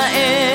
I.